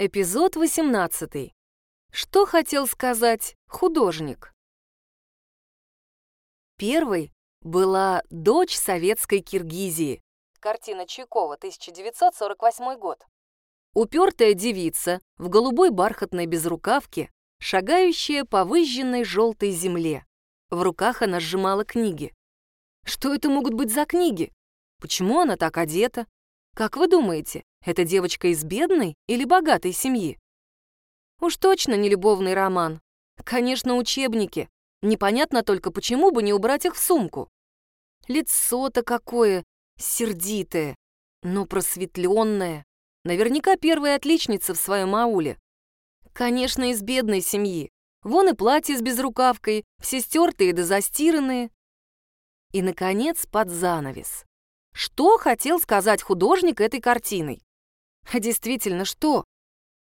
Эпизод 18. Что хотел сказать художник? Первой была дочь советской Киргизии. Картина Чайкова, 1948 год. Упертая девица в голубой бархатной безрукавке, шагающая по выжженной желтой земле. В руках она сжимала книги. Что это могут быть за книги? Почему она так одета? Как вы думаете, эта девочка из бедной или богатой семьи? Уж точно не любовный роман. Конечно, учебники. Непонятно только, почему бы не убрать их в сумку. Лицо-то какое сердитое, но просветленное. Наверняка первая отличница в своем ауле. Конечно, из бедной семьи. Вон и платье с безрукавкой, все стертые да застиранные. И, наконец, под занавес. Что хотел сказать художник этой картиной? А действительно, что?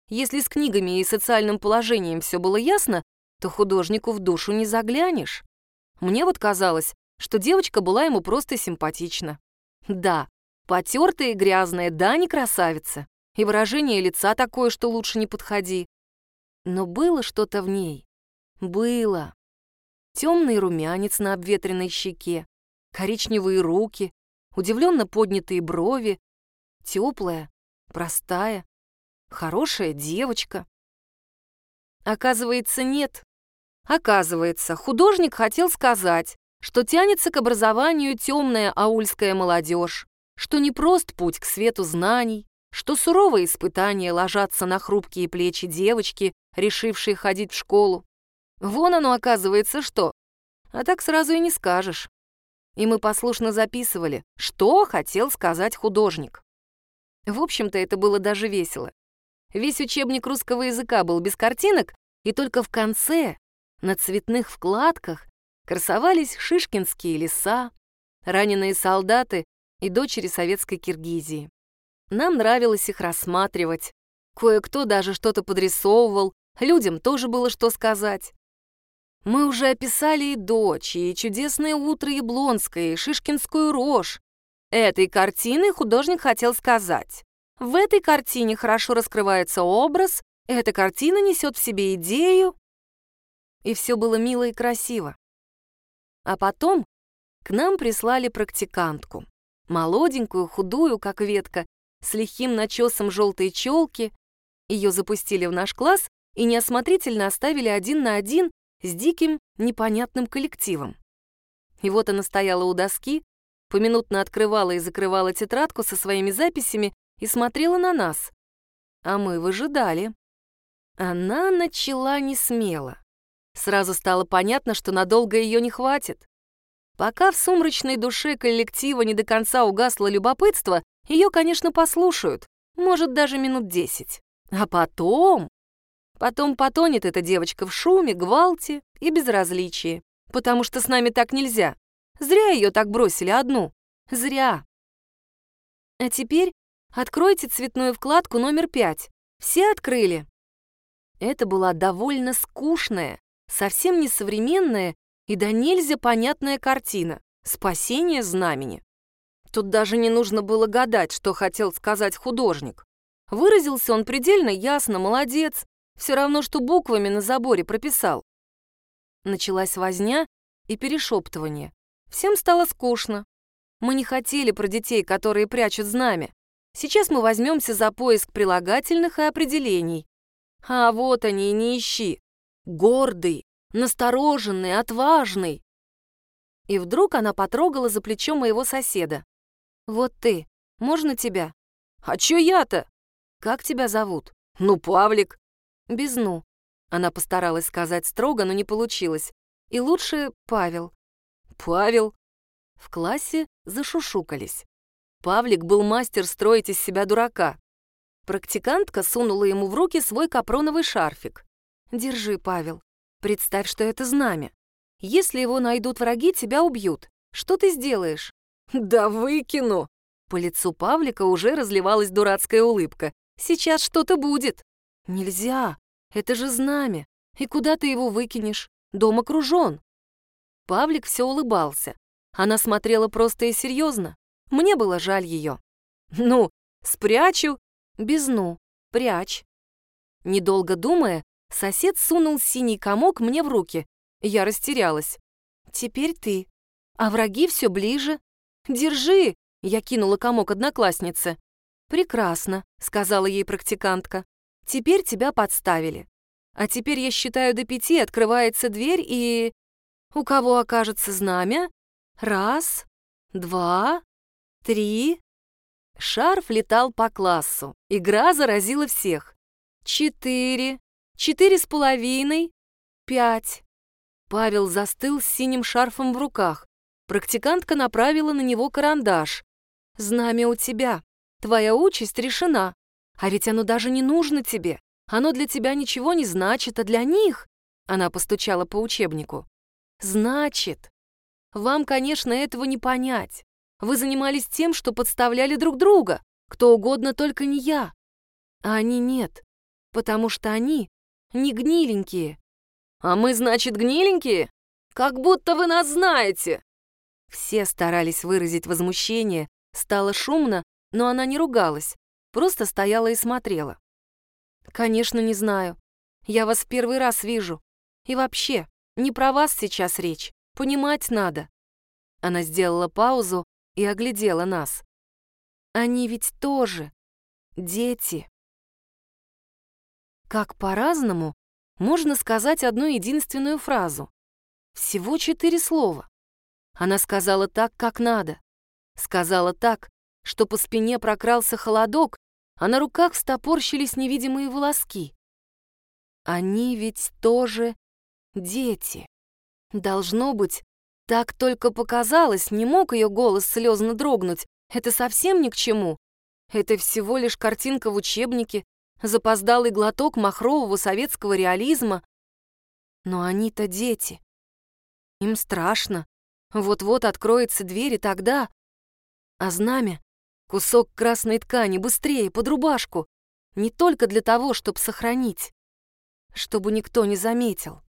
Если с книгами и социальным положением все было ясно, то художнику в душу не заглянешь. Мне вот казалось, что девочка была ему просто симпатична. Да, потертая и грязная, да, не красавица. И выражение лица такое, что лучше не подходи. Но было что-то в ней. Было. Темный румянец на обветренной щеке, коричневые руки, удивленно поднятые брови, теплая, простая, хорошая девочка. Оказывается, нет. Оказывается, художник хотел сказать, что тянется к образованию темная аульская молодежь, что не прост путь к свету знаний, что суровые испытания ложатся на хрупкие плечи девочки, решившей ходить в школу. Вон оно, оказывается, что. А так сразу и не скажешь и мы послушно записывали, что хотел сказать художник. В общем-то, это было даже весело. Весь учебник русского языка был без картинок, и только в конце, на цветных вкладках, красовались шишкинские леса, раненые солдаты и дочери советской Киргизии. Нам нравилось их рассматривать. Кое-кто даже что-то подрисовывал, людям тоже было что сказать. Мы уже описали и дочь, и чудесное утро Яблонское, и Шишкинскую рожь. Этой картиной художник хотел сказать. В этой картине хорошо раскрывается образ, эта картина несет в себе идею. И все было мило и красиво. А потом к нам прислали практикантку. Молоденькую, худую, как ветка, с лихим начесом желтой челки. Ее запустили в наш класс и неосмотрительно оставили один на один с диким, непонятным коллективом. И вот она стояла у доски, поминутно открывала и закрывала тетрадку со своими записями и смотрела на нас. А мы выжидали. Она начала не смело. Сразу стало понятно, что надолго ее не хватит. Пока в сумрачной душе коллектива не до конца угасло любопытство, ее, конечно, послушают, может, даже минут десять. А потом... Потом потонет эта девочка в шуме, гвалте и безразличии, потому что с нами так нельзя. Зря ее так бросили одну. Зря. А теперь откройте цветную вкладку номер пять. Все открыли. Это была довольно скучная, совсем не современная и до нельзя понятная картина «Спасение знамени». Тут даже не нужно было гадать, что хотел сказать художник. Выразился он предельно ясно, молодец, все равно, что буквами на заборе прописал. Началась возня и перешептывание. Всем стало скучно. Мы не хотели про детей, которые прячут знамя. Сейчас мы возьмемся за поиск прилагательных и определений. А вот они, не ищи. Гордый, настороженный, отважный. И вдруг она потрогала за плечо моего соседа. «Вот ты, можно тебя?» «А чё я-то?» «Как тебя зовут?» «Ну, Павлик». Без «ну». Она постаралась сказать строго, но не получилось. И лучше Павел. Павел. В классе зашушукались. Павлик был мастер строить из себя дурака. Практикантка сунула ему в руки свой капроновый шарфик. «Держи, Павел. Представь, что это знамя. Если его найдут враги, тебя убьют. Что ты сделаешь?» «Да выкину!» По лицу Павлика уже разливалась дурацкая улыбка. «Сейчас что-то будет!» «Нельзя! Это же знамя! И куда ты его выкинешь? Дом окружен!» Павлик все улыбался. Она смотрела просто и серьезно. Мне было жаль ее. «Ну, спрячу!» «Без ну, прячь!» Недолго думая, сосед сунул синий комок мне в руки. Я растерялась. «Теперь ты. А враги все ближе. Держи!» Я кинула комок однокласснице. «Прекрасно», — сказала ей практикантка. «Теперь тебя подставили. А теперь я считаю до пяти, открывается дверь и... У кого окажется знамя? Раз, два, три...» Шарф летал по классу. Игра заразила всех. Четыре, четыре с половиной, пять. Павел застыл с синим шарфом в руках. Практикантка направила на него карандаш. «Знамя у тебя. Твоя участь решена. А ведь оно даже не нужно тебе. Оно для тебя ничего не значит, а для них...» Она постучала по учебнику. «Значит. Вам, конечно, этого не понять. Вы занимались тем, что подставляли друг друга. Кто угодно, только не я. А они нет, потому что они не гниленькие. А мы, значит, гниленькие? Как будто вы нас знаете!» Все старались выразить возмущение, стало шумно, но она не ругалась, просто стояла и смотрела. «Конечно, не знаю. Я вас в первый раз вижу. И вообще, не про вас сейчас речь, понимать надо». Она сделала паузу и оглядела нас. «Они ведь тоже дети». Как по-разному можно сказать одну единственную фразу. Всего четыре слова. Она сказала так, как надо. Сказала так, что по спине прокрался холодок, а на руках стопорщились невидимые волоски. Они ведь тоже дети. Должно быть, так только показалось, не мог ее голос слезно дрогнуть. Это совсем ни к чему. Это всего лишь картинка в учебнике, запоздалый глоток махрового советского реализма. Но они-то дети. Им страшно. Вот-вот откроется дверь, и тогда... А знамя? Кусок красной ткани, быстрее, под рубашку. Не только для того, чтобы сохранить. Чтобы никто не заметил.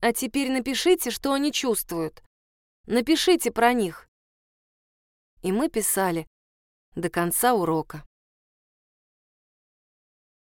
А теперь напишите, что они чувствуют. Напишите про них. И мы писали до конца урока.